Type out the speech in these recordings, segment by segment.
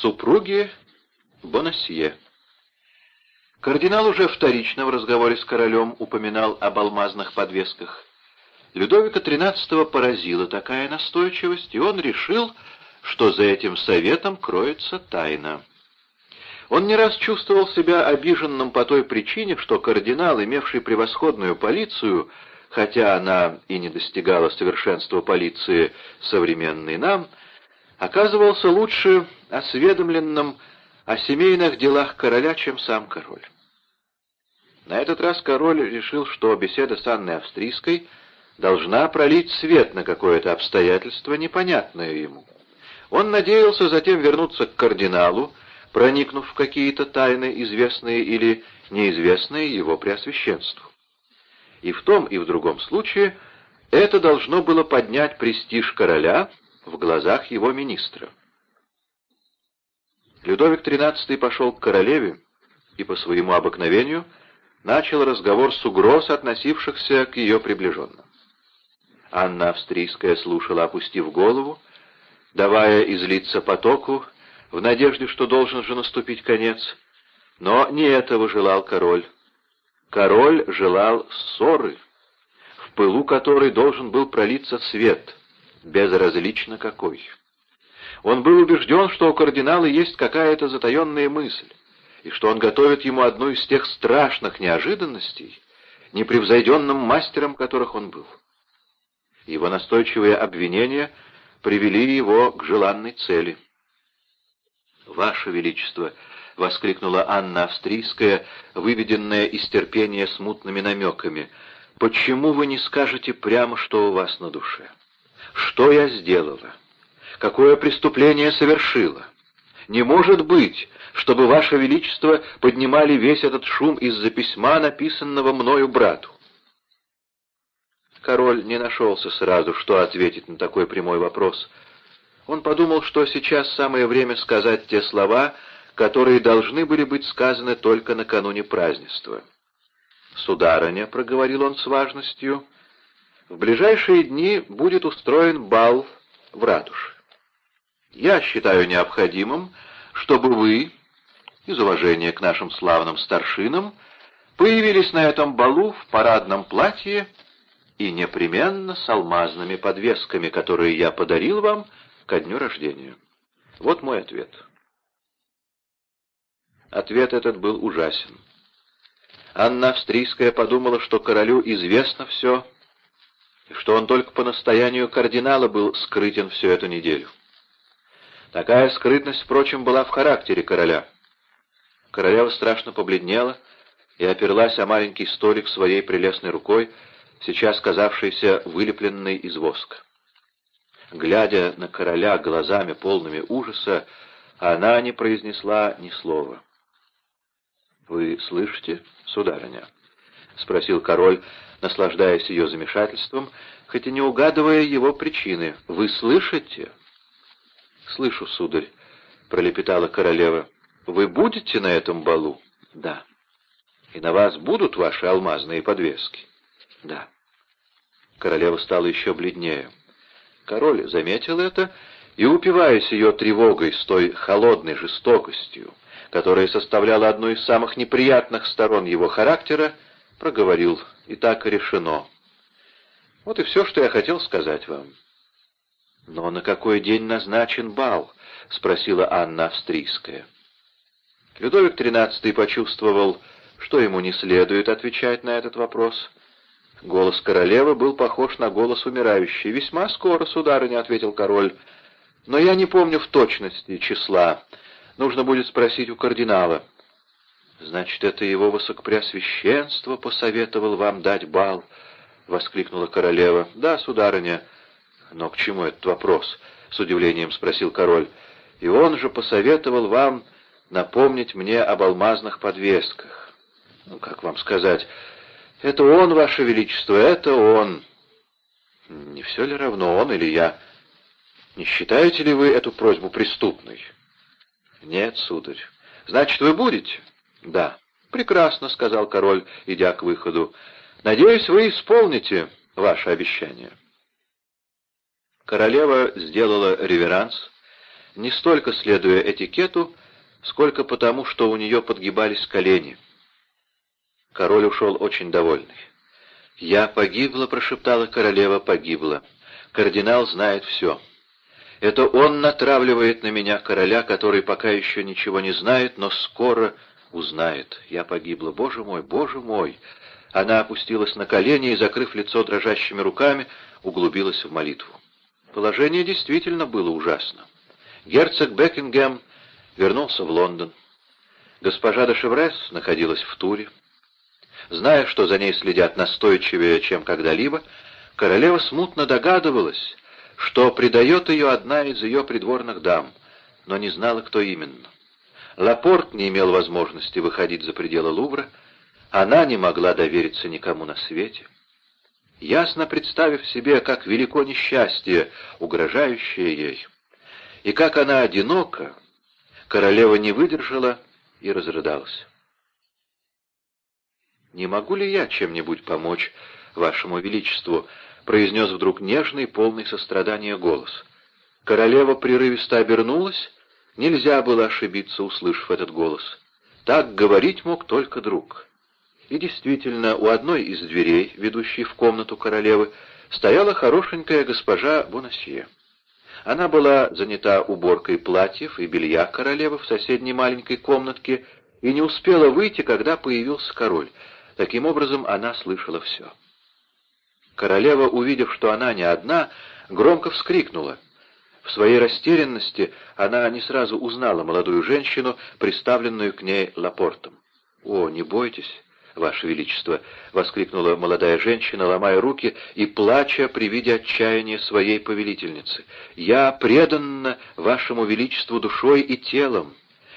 Супруги Бонасье. Кардинал уже вторично в разговоре с королем упоминал об алмазных подвесках. Людовика XIII поразила такая настойчивость, и он решил, что за этим советом кроется тайна. Он не раз чувствовал себя обиженным по той причине, что кардинал, имевший превосходную полицию, хотя она и не достигала совершенства полиции современной нам, оказывался лучше осведомленным о семейных делах короля, чем сам король. На этот раз король решил, что беседа с Анной Австрийской должна пролить свет на какое-то обстоятельство, непонятное ему. Он надеялся затем вернуться к кардиналу, проникнув в какие-то тайны, известные или неизвестные его преосвященству. И в том и в другом случае это должно было поднять престиж короля в глазах его министра. Людовик XIII пошел к королеве и по своему обыкновению начал разговор с угроз, относившихся к ее приближенным. Анна Австрийская слушала, опустив голову, давая излиться потоку, в надежде, что должен же наступить конец. Но не этого желал король. Король желал ссоры, в пылу которой должен был пролиться свет, безразлично какой. Он был убежден, что у кардинала есть какая-то затаенная мысль, и что он готовит ему одну из тех страшных неожиданностей, непревзойденным мастером которых он был. Его настойчивые обвинения привели его к желанной цели. «Ваше Величество!» — воскликнула Анна Австрийская, выведенная из терпения смутными намеками. «Почему вы не скажете прямо, что у вас на душе? Что я сделала? Какое преступление совершила? Не может быть, чтобы Ваше Величество поднимали весь этот шум из-за письма, написанного мною брату. Король не нашелся сразу, что ответить на такой прямой вопрос. Он подумал, что сейчас самое время сказать те слова, которые должны были быть сказаны только накануне празднества. «Сударыня», — проговорил он с важностью, — «в ближайшие дни будет устроен бал в ратуше. Я считаю необходимым, чтобы вы, из уважения к нашим славным старшинам, появились на этом балу в парадном платье и непременно с алмазными подвесками, которые я подарил вам ко дню рождения. Вот мой ответ. Ответ этот был ужасен. Анна Австрийская подумала, что королю известно все, что он только по настоянию кардинала был скрытен всю эту неделю. Такая скрытность, впрочем, была в характере короля. Королева страшно побледнела и оперлась о маленький столик своей прелестной рукой, сейчас казавшейся вылепленной из воска. Глядя на короля глазами полными ужаса, она не произнесла ни слова. «Вы слышите, сударыня?» — спросил король, наслаждаясь ее замешательством, хотя не угадывая его причины. «Вы слышите?» «Слышу, сударь», — пролепетала королева. «Вы будете на этом балу?» «Да». «И на вас будут ваши алмазные подвески?» «Да». Королева стала еще бледнее. Король заметил это и, упиваясь ее тревогой с той холодной жестокостью, которая составляла одну из самых неприятных сторон его характера, проговорил «И так решено». Вот и все, что я хотел сказать вам. «Но на какой день назначен бал?» — спросила Анна Австрийская. Людовик XIII почувствовал, что ему не следует отвечать на этот вопрос. Голос королевы был похож на голос умирающей. «Весьма скоро, сударыня», — ответил король. «Но я не помню в точности числа. Нужно будет спросить у кардинала». «Значит, это его высокопреосвященство посоветовал вам дать бал?» — воскликнула королева. «Да, сударыня». «Но к чему этот вопрос?» — с удивлением спросил король. «И он же посоветовал вам напомнить мне об алмазных подвесках. Ну, как вам сказать, это он, ваше величество, это он. Не все ли равно, он или я? Не считаете ли вы эту просьбу преступной?» «Нет, сударь. Значит, вы будете?» «Да». «Прекрасно», — сказал король, идя к выходу. «Надеюсь, вы исполните ваше обещание». Королева сделала реверанс, не столько следуя этикету, сколько потому, что у нее подгибались колени. Король ушел очень довольный. «Я погибла», — прошептала королева, — «погибла. Кардинал знает все. Это он натравливает на меня короля, который пока еще ничего не знает, но скоро узнает. Я погибла. Боже мой, боже мой!» Она опустилась на колени и, закрыв лицо дрожащими руками, углубилась в молитву. Положение действительно было ужасно. Герцог Бекингем вернулся в Лондон. Госпожа де Шеврес находилась в туре. Зная, что за ней следят настойчивее, чем когда-либо, королева смутно догадывалась, что предает ее одна из ее придворных дам, но не знала, кто именно. Лапорт не имел возможности выходить за пределы Лувра, она не могла довериться никому на свете. Ясно представив себе, как велико несчастье, угрожающее ей, и как она одинока, королева не выдержала и разрыдалась. «Не могу ли я чем-нибудь помочь вашему величеству?» — произнес вдруг нежный, полный сострадания голос. Королева прерывисто обернулась, нельзя было ошибиться, услышав этот голос. Так говорить мог только друг. И действительно, у одной из дверей, ведущей в комнату королевы, стояла хорошенькая госпожа Бонасье. Она была занята уборкой платьев и белья королевы в соседней маленькой комнатке и не успела выйти, когда появился король. Таким образом, она слышала все. Королева, увидев, что она не одна, громко вскрикнула. В своей растерянности она не сразу узнала молодую женщину, приставленную к ней Лапортом. «О, не бойтесь, Ваше Величество!» — воскликнула молодая женщина, ломая руки и плача при виде отчаяния своей повелительницы. «Я преданна Вашему Величеству душой и телом,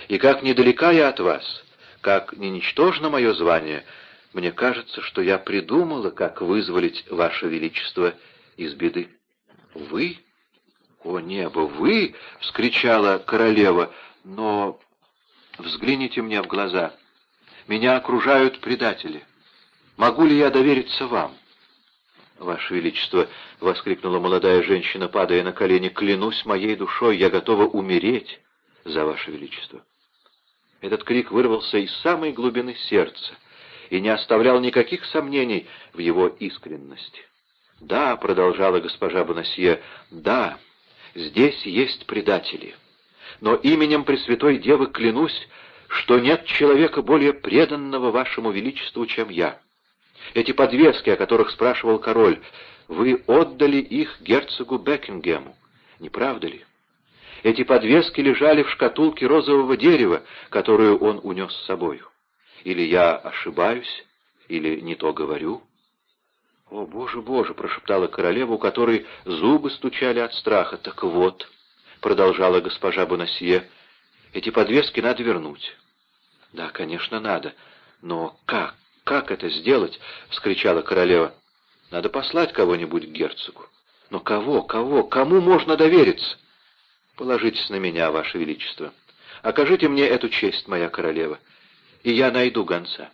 и как недалека я от вас, как не ничтожно мое звание, мне кажется, что я придумала, как вызволить Ваше Величество из беды». «Вы? О небо, вы!» — вскричала королева. «Но взгляните мне в глаза». Меня окружают предатели. Могу ли я довериться вам?» «Ваше Величество!» — воскликнула молодая женщина, падая на колени. «Клянусь моей душой, я готова умереть за Ваше Величество!» Этот крик вырвался из самой глубины сердца и не оставлял никаких сомнений в его искренности. «Да», — продолжала госпожа Бонасье, — «да, здесь есть предатели. Но именем Пресвятой Девы клянусь, что нет человека более преданного вашему величеству, чем я. Эти подвески, о которых спрашивал король, вы отдали их герцогу Бекингему, не правда ли? Эти подвески лежали в шкатулке розового дерева, которую он унес с собою. Или я ошибаюсь, или не то говорю. «О, Боже, Боже!» — прошептала королева, у которой зубы стучали от страха. «Так вот», — продолжала госпожа Бонасье, — «эти подвески надо вернуть. «Да, конечно, надо. Но как? Как это сделать?» — вскричала королева. «Надо послать кого-нибудь к герцогу». «Но кого? Кого? Кому можно довериться?» «Положитесь на меня, ваше величество. Окажите мне эту честь, моя королева, и я найду гонца.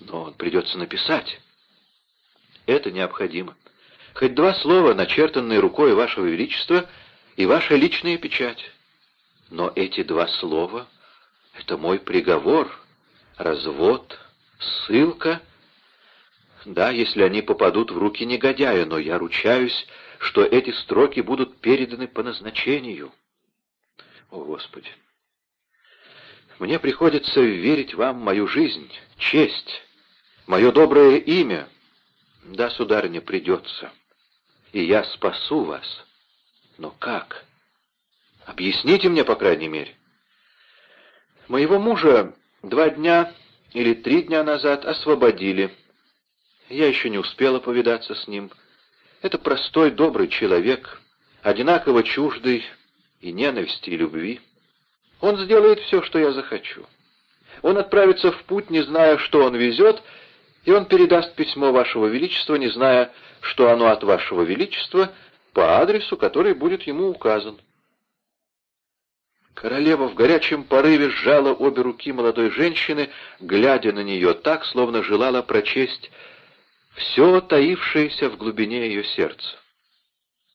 Но он придется написать». «Это необходимо. Хоть два слова, начертанные рукой вашего величества, и ваша личная печать. Но эти два слова это мой приговор, развод, ссылка. Да, если они попадут в руки негодяя, но я ручаюсь, что эти строки будут переданы по назначению. О, Господи! Мне приходится верить вам мою жизнь, честь, мое доброе имя. Да, сударыня, придется. И я спасу вас. Но как? Объясните мне, по крайней мере. Моего мужа два дня или три дня назад освободили. Я еще не успела повидаться с ним. Это простой, добрый человек, одинаково чуждый и ненависти, и любви. Он сделает все, что я захочу. Он отправится в путь, не зная, что он везет, и он передаст письмо Вашего Величества, не зная, что оно от Вашего Величества, по адресу, который будет ему указан. Королева в горячем порыве сжала обе руки молодой женщины, глядя на нее так, словно желала прочесть все таившееся в глубине ее сердца.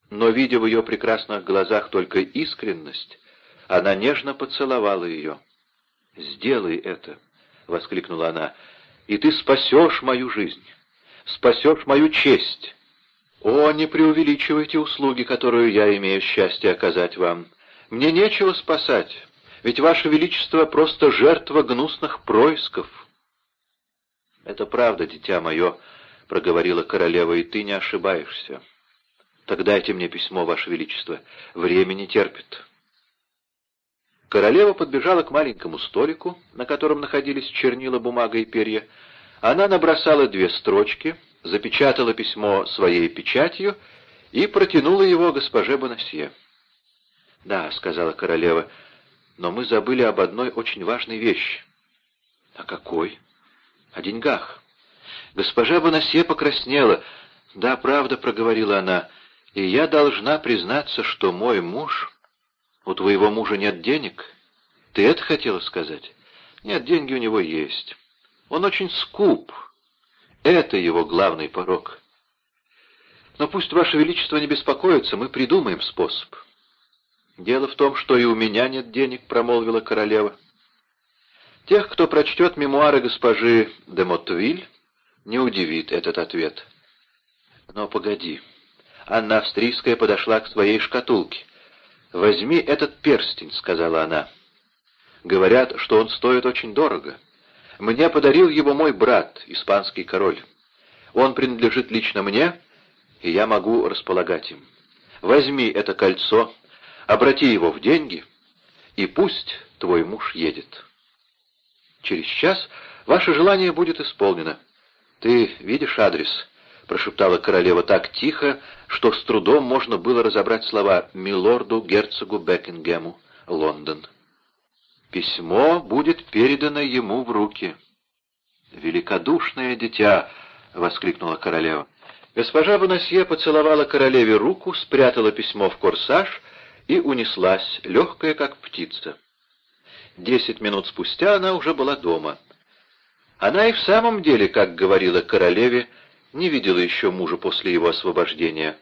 Но, видя в ее прекрасных глазах только искренность, Она нежно поцеловала ее. «Сделай это!» — воскликнула она. «И ты спасешь мою жизнь, спасешь мою честь. О, не преувеличивайте услуги, которую я имею счастье оказать вам. Мне нечего спасать, ведь Ваше Величество просто жертва гнусных происков». «Это правда, дитя мое», — проговорила королева, — «и ты не ошибаешься». «Так дайте мне письмо, Ваше Величество. Время не терпит». Королева подбежала к маленькому столику, на котором находились чернила, бумага и перья. Она набросала две строчки, запечатала письмо своей печатью и протянула его госпоже Бонасье. «Да», — сказала королева, — «но мы забыли об одной очень важной вещи». «О какой?» «О деньгах». Госпожа Бонасье покраснела. «Да, правда», — проговорила она, — «и я должна признаться, что мой муж...» «У твоего мужа нет денег?» «Ты это хотела сказать?» «Нет, деньги у него есть. Он очень скуп. Это его главный порог. Но пусть Ваше Величество не беспокоится, мы придумаем способ». «Дело в том, что и у меня нет денег», — промолвила королева. Тех, кто прочтет мемуары госпожи де Моттвиль, не удивит этот ответ. Но погоди. Анна Австрийская подошла к своей шкатулке. «Возьми этот перстень», — сказала она. «Говорят, что он стоит очень дорого. Мне подарил его мой брат, испанский король. Он принадлежит лично мне, и я могу располагать им. Возьми это кольцо, обрати его в деньги, и пусть твой муж едет. Через час ваше желание будет исполнено. Ты видишь адрес?» Прошептала королева так тихо, что с трудом можно было разобрать слова «Милорду герцогу Бекингему, Лондон». Письмо будет передано ему в руки. «Великодушное дитя!» — воскликнула королева. Госпожа Бонасье поцеловала королеве руку, спрятала письмо в корсаж и унеслась, легкая, как птица. Десять минут спустя она уже была дома. Она и в самом деле, как говорила королеве, не видела еще мужа после его освобождения.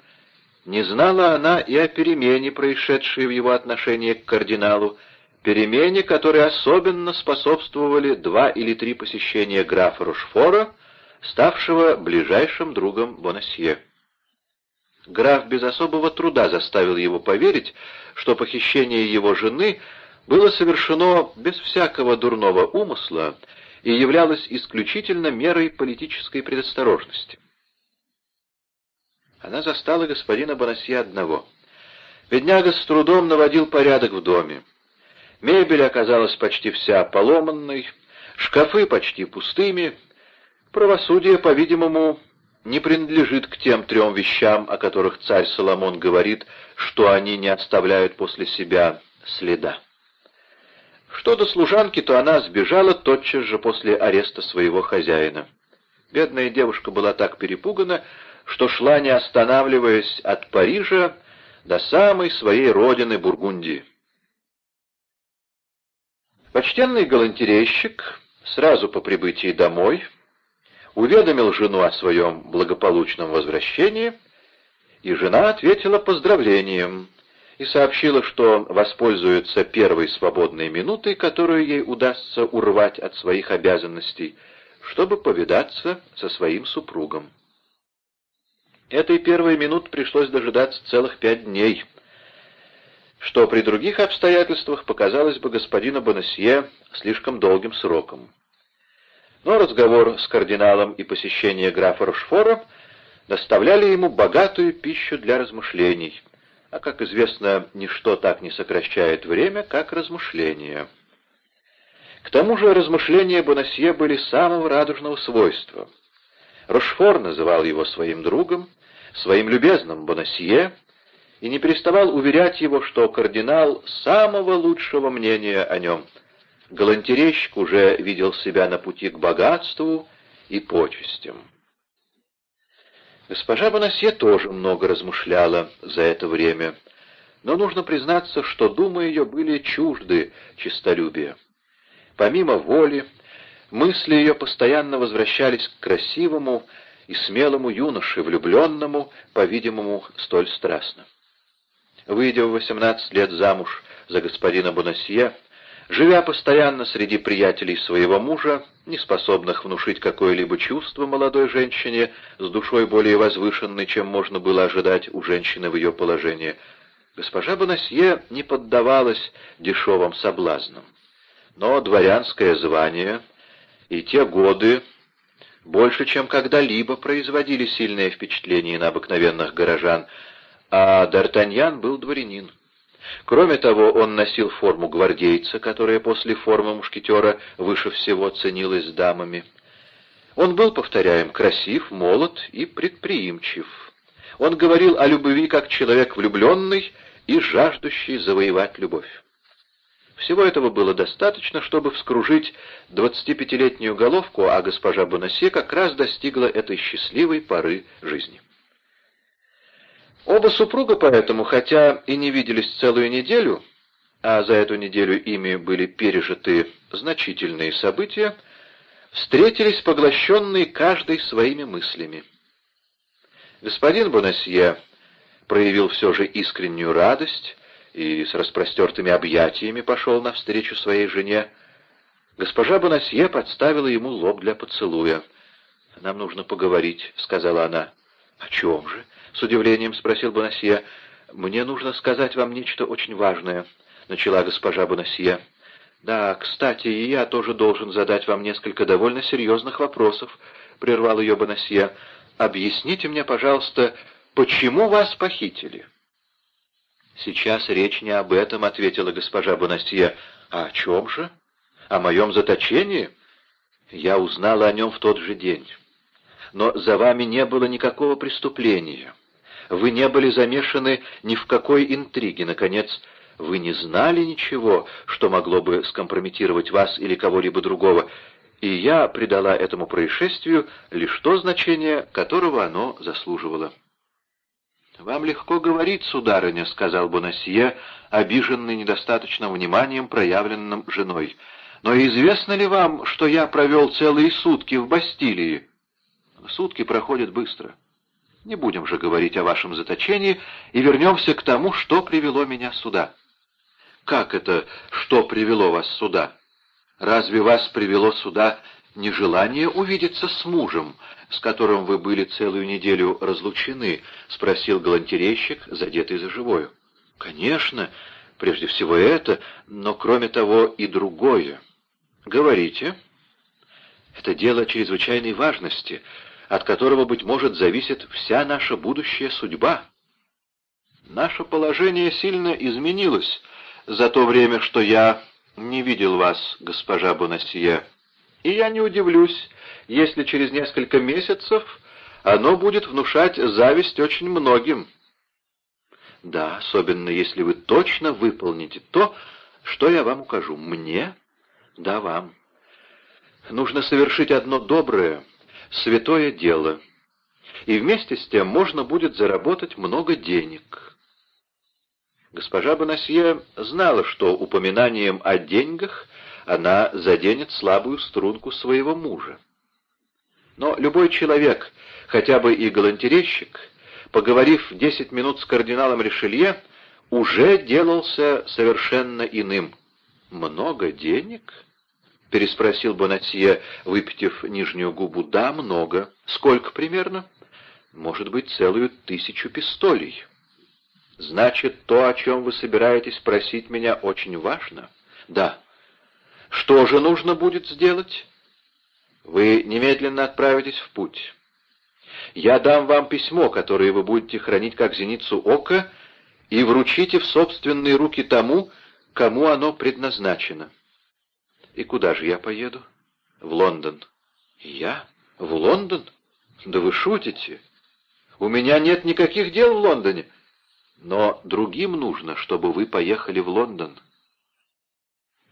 Не знала она и о перемене, происшедшей в его отношении к кардиналу, перемене, которой особенно способствовали два или три посещения графа Рушфора, ставшего ближайшим другом Бонасье. Граф без особого труда заставил его поверить, что похищение его жены было совершено без всякого дурного умысла и являлось исключительно мерой политической предосторожности. Она застала господина Бонасье одного. Бедняга с трудом наводил порядок в доме. Мебель оказалась почти вся поломанной, шкафы почти пустыми. Правосудие, по-видимому, не принадлежит к тем трем вещам, о которых царь Соломон говорит, что они не оставляют после себя следа. Что до служанки, то она сбежала тотчас же после ареста своего хозяина. Бедная девушка была так перепугана, что шла, не останавливаясь, от Парижа до самой своей родины Бургундии. Почтенный галантерейщик сразу по прибытии домой уведомил жену о своем благополучном возвращении, и жена ответила поздравлением и сообщила, что воспользуется первой свободной минутой, которую ей удастся урвать от своих обязанностей, чтобы повидаться со своим супругом. Этой первой минут пришлось дожидаться целых пять дней, что при других обстоятельствах показалось бы господину Бонасье слишком долгим сроком. Но разговор с кардиналом и посещение графа Рошфора доставляли ему богатую пищу для размышлений — а, как известно, ничто так не сокращает время, как размышления. К тому же размышления Бонасье были самого радужного свойства. Рошфор называл его своим другом, своим любезным Бонасье, и не переставал уверять его, что кардинал самого лучшего мнения о нем. Галантерейщик уже видел себя на пути к богатству и почестям. Госпожа Бонасье тоже много размышляла за это время, но нужно признаться, что думы ее были чужды честолюбия. Помимо воли, мысли ее постоянно возвращались к красивому и смелому юноше, влюбленному, по-видимому, столь страстно. Выйдя в 18 лет замуж за господина Бонасье, живя постоянно среди приятелей своего мужа, не способных внушить какое-либо чувство молодой женщине с душой более возвышенной, чем можно было ожидать у женщины в ее положении, госпожа Бонасье не поддавалась дешевым соблазнам. Но дворянское звание и те годы больше, чем когда-либо производили сильное впечатление на обыкновенных горожан, а Д'Артаньян был дворянин. Кроме того, он носил форму гвардейца, которая после формы мушкетера выше всего ценилась дамами. Он был, повторяем, красив, молод и предприимчив. Он говорил о любви как человек влюбленный и жаждущий завоевать любовь. Всего этого было достаточно, чтобы вскружить двадцатипятилетнюю головку, а госпожа Бонасе как раз достигла этой счастливой поры жизни. Оба супруга поэтому, хотя и не виделись целую неделю, а за эту неделю ими были пережиты значительные события, встретились поглощенные каждый своими мыслями. Господин Бонасье проявил все же искреннюю радость и с распростертыми объятиями пошел навстречу своей жене. Госпожа Бонасье подставила ему лоб для поцелуя. «Нам нужно поговорить», — сказала она. «О чем же?» — с удивлением спросил Бонасье. «Мне нужно сказать вам нечто очень важное», — начала госпожа Бонасье. «Да, кстати, и я тоже должен задать вам несколько довольно серьезных вопросов», — прервал ее Бонасье. «Объясните мне, пожалуйста, почему вас похитили?» «Сейчас речь не об этом», — ответила госпожа Бонасье. «А о чем же? О моем заточении?» «Я узнала о нем в тот же день» но за вами не было никакого преступления. Вы не были замешаны ни в какой интриге. Наконец, вы не знали ничего, что могло бы скомпрометировать вас или кого-либо другого, и я придала этому происшествию лишь то значение, которого оно заслуживало. «Вам легко говорить, сударыня», — сказал Бонасье, обиженный недостаточным вниманием, проявленным женой. «Но известно ли вам, что я провел целые сутки в Бастилии?» Сутки проходят быстро. Не будем же говорить о вашем заточении и вернемся к тому, что привело меня сюда. Как это, что привело вас сюда? Разве вас привело сюда нежелание увидеться с мужем, с которым вы были целую неделю разлучены? — спросил галантерейщик, задетый за живою. — Конечно, прежде всего это, но кроме того и другое. — Говорите. — Это дело чрезвычайной важности, от которого, быть может, зависит вся наша будущая судьба. Наше положение сильно изменилось за то время, что я не видел вас, госпожа Бонасье, и я не удивлюсь, если через несколько месяцев оно будет внушать зависть очень многим. Да, особенно если вы точно выполните то, что я вам укажу. Мне? Да, вам. Нужно совершить одно доброе — святое дело, и вместе с тем можно будет заработать много денег. Госпожа Бонасье знала, что упоминанием о деньгах она заденет слабую струнку своего мужа. Но любой человек, хотя бы и галантерейщик, поговорив десять минут с кардиналом Ришелье, уже делался совершенно иным. «Много денег?» — переспросил Бонатье, выпитив нижнюю губу. «Да, много. Сколько примерно?» «Может быть, целую тысячу пистолей». «Значит, то, о чем вы собираетесь просить меня, очень важно?» «Да». «Что же нужно будет сделать?» «Вы немедленно отправитесь в путь. Я дам вам письмо, которое вы будете хранить как зеницу ока, и вручите в собственные руки тому, кому оно предназначено». И куда же я поеду? В Лондон. Я? В Лондон? Да вы шутите. У меня нет никаких дел в Лондоне. Но другим нужно, чтобы вы поехали в Лондон.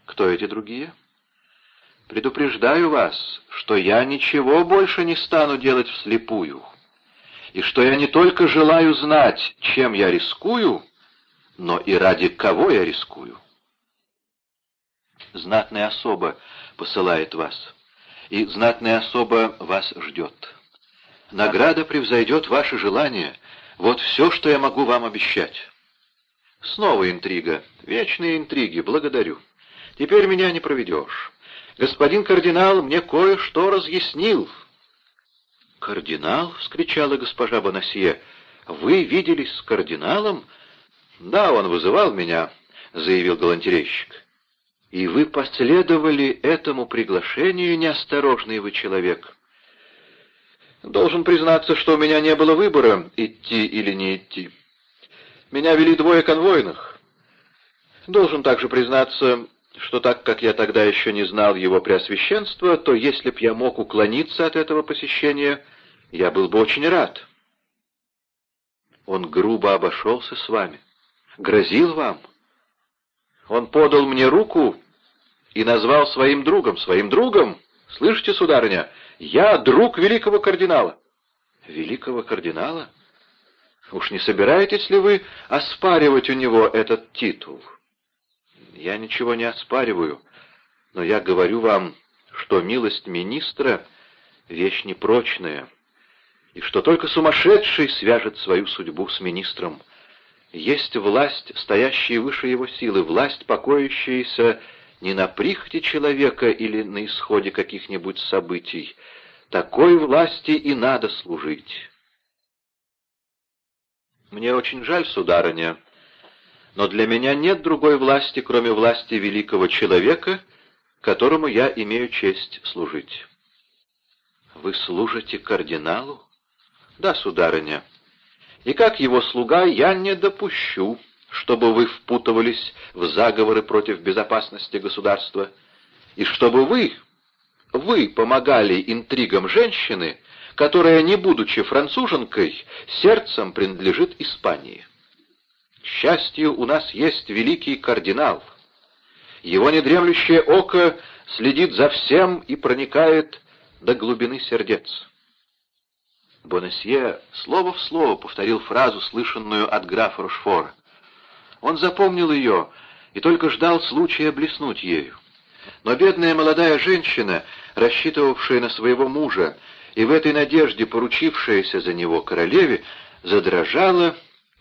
Кто эти другие? Предупреждаю вас, что я ничего больше не стану делать вслепую, и что я не только желаю знать, чем я рискую, но и ради кого я рискую знатная особа посылает вас, и знатная особа вас ждет. Награда превзойдет ваши желания, вот все, что я могу вам обещать. Снова интрига. Вечные интриги. Благодарю. Теперь меня не проведешь. Господин кардинал мне кое-что разъяснил. «Кардинал?» — вскричала госпожа Бонасье. «Вы виделись с кардиналом?» «Да, он вызывал меня», — заявил галантерейщик. «И вы последовали этому приглашению, неосторожный вы человек?» «Должен признаться, что у меня не было выбора, идти или не идти. Меня вели двое конвойных. Должен также признаться, что так как я тогда еще не знал его преосвященства, то если б я мог уклониться от этого посещения, я был бы очень рад. Он грубо обошелся с вами, грозил вам. Он подал мне руку и назвал своим другом, своим другом. Слышите, сударыня, я друг великого кардинала. Великого кардинала? Уж не собираетесь ли вы оспаривать у него этот титул? Я ничего не оспариваю, но я говорю вам, что милость министра — вещь непрочная, и что только сумасшедший свяжет свою судьбу с министром. Есть власть, стоящая выше его силы, власть, покоящаяся не на прихоти человека или на исходе каких-нибудь событий. Такой власти и надо служить. Мне очень жаль, сударыня, но для меня нет другой власти, кроме власти великого человека, которому я имею честь служить. Вы служите кардиналу? Да, сударыня. И как его слуга я не допущу, чтобы вы впутывались в заговоры против безопасности государства, и чтобы вы, вы помогали интригам женщины, которая, не будучи француженкой, сердцем принадлежит Испании. К счастью, у нас есть великий кардинал. Его недремлющее око следит за всем и проникает до глубины сердец. Бонасье слово в слово повторил фразу, слышанную от графа Рошфора. Он запомнил ее и только ждал случая блеснуть ею. Но бедная молодая женщина, рассчитывавшая на своего мужа и в этой надежде поручившаяся за него королеве, задрожала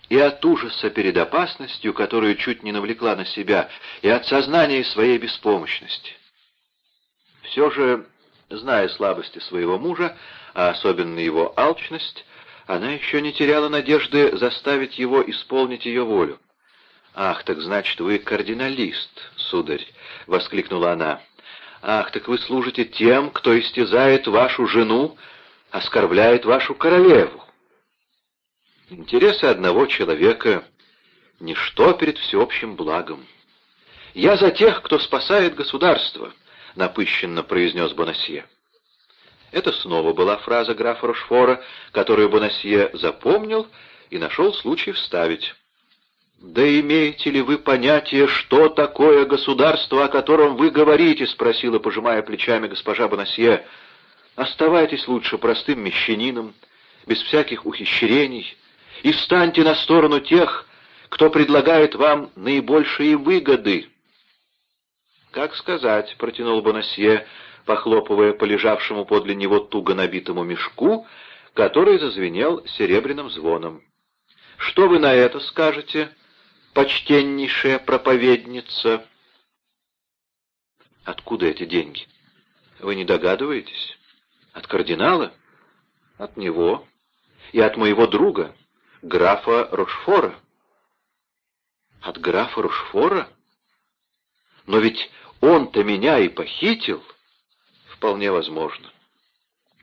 и от ужаса перед опасностью, которую чуть не навлекла на себя, и от сознания своей беспомощности. Все же, зная слабости своего мужа, а особенно его алчность, она еще не теряла надежды заставить его исполнить ее волю. «Ах, так значит, вы кардиналист, сударь!» — воскликнула она. «Ах, так вы служите тем, кто истязает вашу жену, оскорбляет вашу королеву!» Интересы одного человека — ничто перед всеобщим благом. «Я за тех, кто спасает государство», — напыщенно произнес Бонасье. Это снова была фраза графа Рошфора, которую Бонасье запомнил и нашел случай вставить. «Да имеете ли вы понятие, что такое государство, о котором вы говорите?» — спросила, пожимая плечами госпожа Бонасье. «Оставайтесь лучше простым мещанином, без всяких ухищрений, и встаньте на сторону тех, кто предлагает вам наибольшие выгоды». «Как сказать», — протянул Бонасье, похлопывая по лежавшему подле него туго набитому мешку, который зазвенел серебряным звоном. «Что вы на это скажете, почтеннейшая проповедница?» «Откуда эти деньги? Вы не догадываетесь? От кардинала? От него и от моего друга» графа Рошфора. От графа Рошфора? Но ведь он-то меня и похитил. Вполне возможно.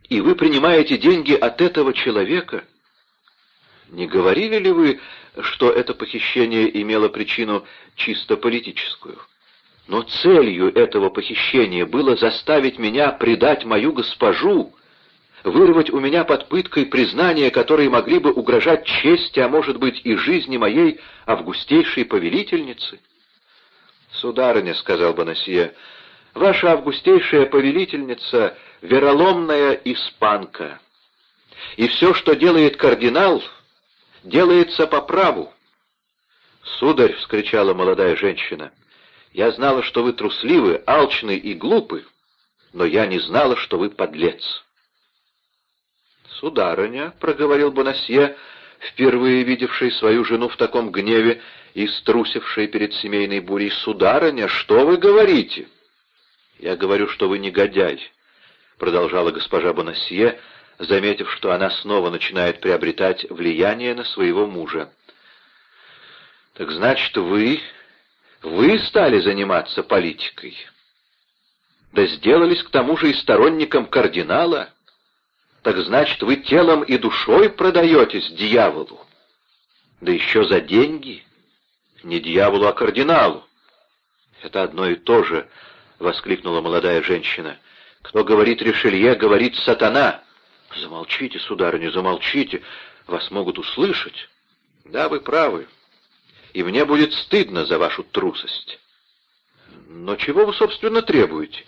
И вы принимаете деньги от этого человека? Не говорили ли вы, что это похищение имело причину чисто политическую? Но целью этого похищения было заставить меня предать мою госпожу, вырвать у меня под пыткой признания, которые могли бы угрожать чести, а может быть и жизни моей августейшей повелительницы? «Сударыня», — сказал Бонасье, — «ваша августейшая повелительница — вероломная испанка, и все, что делает кардинал, делается по праву». «Сударь», — вскричала молодая женщина, — «я знала, что вы трусливы, алчны и глупы, но я не знала, что вы подлец». «Сударыня», — проговорил Бонасье, впервые видевший свою жену в таком гневе и струсившей перед семейной бурей, «Сударыня, что вы говорите?» «Я говорю, что вы негодяй», — продолжала госпожа Бонасье, заметив, что она снова начинает приобретать влияние на своего мужа. «Так значит, вы... вы стали заниматься политикой?» «Да сделались к тому же и сторонником кардинала?» «Так значит, вы телом и душой продаетесь дьяволу?» «Да еще за деньги?» «Не дьяволу, а кардиналу!» «Это одно и то же!» — воскликнула молодая женщина. «Кто говорит Ришелье, говорит сатана!» «Замолчите, сударыня, замолчите! Вас могут услышать!» «Да, вы правы. И мне будет стыдно за вашу трусость». «Но чего вы, собственно, требуете?»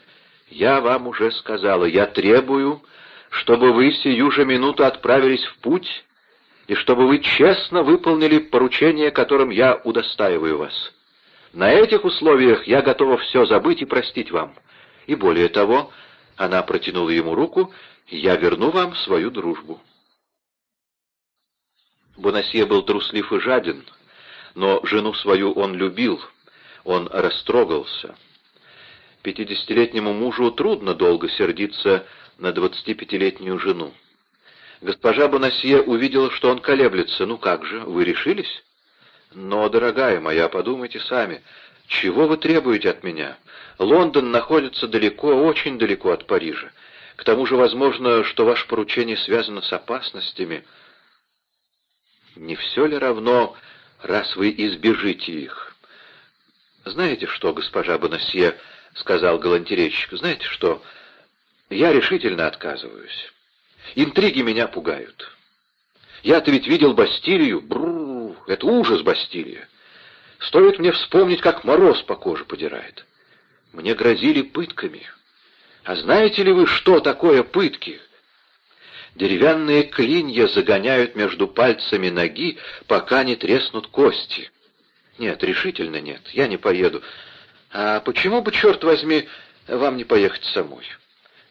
«Я вам уже сказала, я требую, чтобы вы сию же минуту отправились в путь и чтобы вы честно выполнили поручение, которым я удостаиваю вас. На этих условиях я готова все забыть и простить вам. И более того, она протянула ему руку, я верну вам свою дружбу. Бонасье был труслив и жаден, но жену свою он любил, он растрогался. Пятидесятилетнему мужу трудно долго сердиться на двадцатипятилетнюю жену. Госпожа Бонасье увидела, что он колеблется. «Ну как же, вы решились?» «Но, дорогая моя, подумайте сами, чего вы требуете от меня? Лондон находится далеко, очень далеко от Парижа. К тому же, возможно, что ваше поручение связано с опасностями. Не все ли равно, раз вы избежите их? Знаете что, госпожа Бонасье, — сказал галантерейщик, — знаете что, я решительно отказываюсь. Интриги меня пугают. Я-то ведь видел Бастилию. Бррр, это ужас Бастилия. Стоит мне вспомнить, как мороз по коже подирает. Мне грозили пытками. А знаете ли вы, что такое пытки? Деревянные клинья загоняют между пальцами ноги, пока не треснут кости. Нет, решительно нет, я не поеду. А почему бы, черт возьми, вам не поехать самой?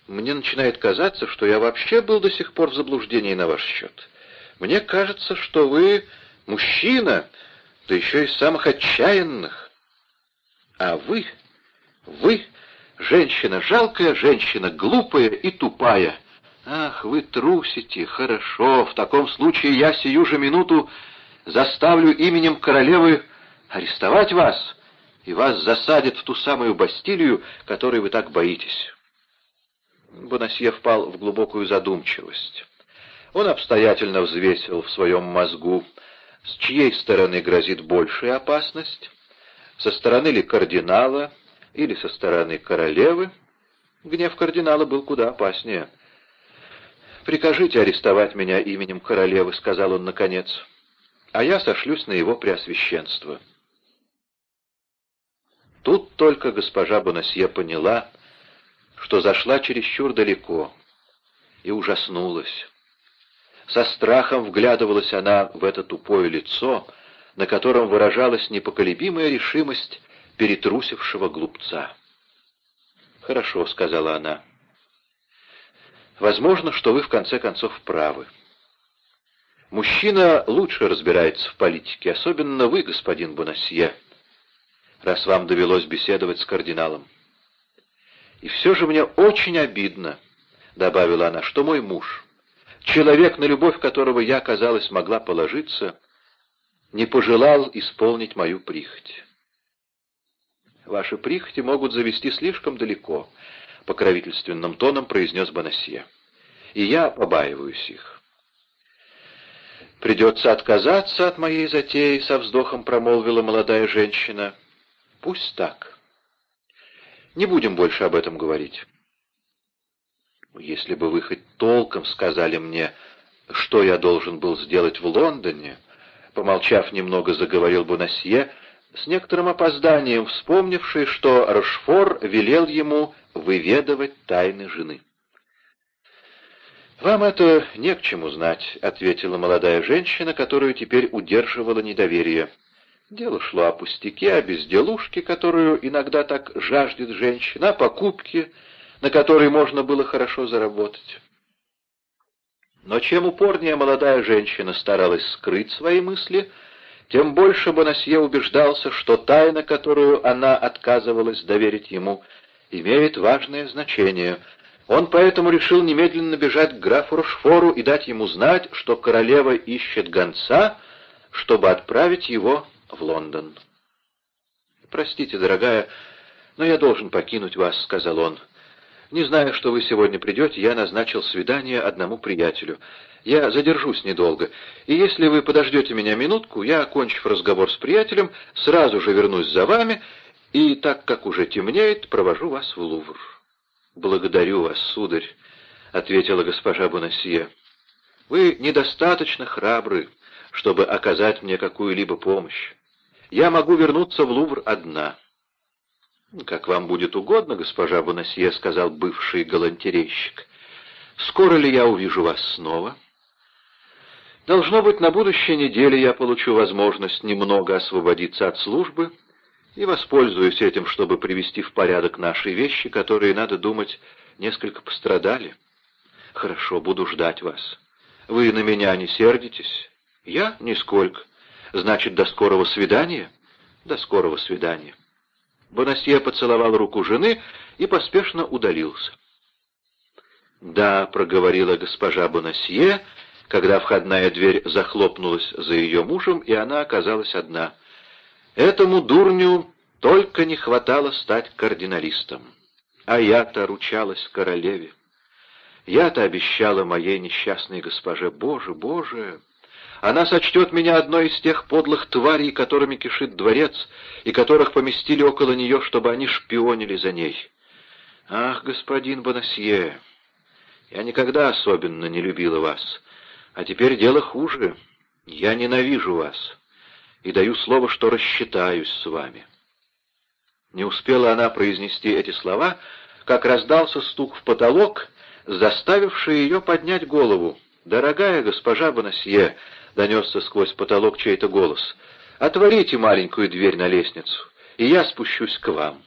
Мне начинает казаться, что я вообще был до сих пор в заблуждении на ваш счет. Мне кажется, что вы мужчина, да еще из самых отчаянных. А вы, вы, женщина, жалкая женщина, глупая и тупая. Ах, вы трусите, хорошо, в таком случае я сию же минуту заставлю именем королевы арестовать вас, и вас засадят в ту самую Бастилию, которой вы так боитесь». Бонасье впал в глубокую задумчивость. Он обстоятельно взвесил в своем мозгу, с чьей стороны грозит большая опасность, со стороны ли кардинала или со стороны королевы. Гнев кардинала был куда опаснее. «Прикажите арестовать меня именем королевы», — сказал он наконец, — «а я сошлюсь на его преосвященство». Тут только госпожа Бонасье поняла, что зашла чересчур далеко, и ужаснулась. Со страхом вглядывалась она в это тупое лицо, на котором выражалась непоколебимая решимость перетрусившего глупца. «Хорошо», — сказала она. «Возможно, что вы в конце концов правы. Мужчина лучше разбирается в политике, особенно вы, господин Бонасье, раз вам довелось беседовать с кардиналом. И все же мне очень обидно, — добавила она, — что мой муж, человек, на любовь которого я, казалось, могла положиться, не пожелал исполнить мою прихоть. Ваши прихоти могут завести слишком далеко, — покровительственным тоном произнес Бонасье. И я побаиваюсь их. «Придется отказаться от моей затеи», — со вздохом промолвила молодая женщина. «Пусть так. Не будем больше об этом говорить. Если бы вы хоть толком сказали мне, что я должен был сделать в Лондоне, помолчав немного, заговорил Бонасье, с некоторым опозданием вспомнивший, что Рошфор велел ему выведывать тайны жены. «Вам это не к чему знать», — ответила молодая женщина, которую теперь удерживала недоверие. Дело шло о пустяке, о безделушке, которую иногда так жаждет женщина, о покупке, на которой можно было хорошо заработать. Но чем упорнее молодая женщина старалась скрыть свои мысли, тем больше Бонасье убеждался, что тайна, которую она отказывалась доверить ему, имеет важное значение. Он поэтому решил немедленно бежать к графу Рошфору и дать ему знать, что королева ищет гонца, чтобы отправить его в Лондон. «Простите, дорогая, но я должен покинуть вас», — сказал он. «Не зная, что вы сегодня придете, я назначил свидание одному приятелю. Я задержусь недолго, и если вы подождете меня минутку, я, окончив разговор с приятелем, сразу же вернусь за вами, и, так как уже темнеет, провожу вас в Лувр». «Благодарю вас, сударь», — ответила госпожа Бонасье. «Вы недостаточно храбры, чтобы оказать мне какую-либо помощь. Я могу вернуться в Лувр одна». «Как вам будет угодно, госпожа Бонасье», — сказал бывший галантерейщик. «Скоро ли я увижу вас снова?» «Должно быть, на будущей неделе я получу возможность немного освободиться от службы и воспользуюсь этим, чтобы привести в порядок наши вещи, которые, надо думать, несколько пострадали. Хорошо, буду ждать вас. Вы на меня не сердитесь?» «Я? Нисколько. Значит, до скорого свидания?» «До скорого свидания». Бонасье поцеловал руку жены и поспешно удалился. «Да», — проговорила госпожа Бонасье, когда входная дверь захлопнулась за ее мужем, и она оказалась одна. «Этому дурню только не хватало стать кардиналистом. А я-то ручалась королеве. Я-то обещала моей несчастной госпоже, Боже, Боже!» Она сочтет меня одной из тех подлых тварей, которыми кишит дворец, и которых поместили около нее, чтобы они шпионили за ней. Ах, господин Бонасье, я никогда особенно не любила вас, а теперь дело хуже. Я ненавижу вас и даю слово, что рассчитаюсь с вами. Не успела она произнести эти слова, как раздался стук в потолок, заставивший ее поднять голову. «Дорогая госпожа Бонасье!» — донесся сквозь потолок чей-то голос. «Отворите маленькую дверь на лестницу, и я спущусь к вам».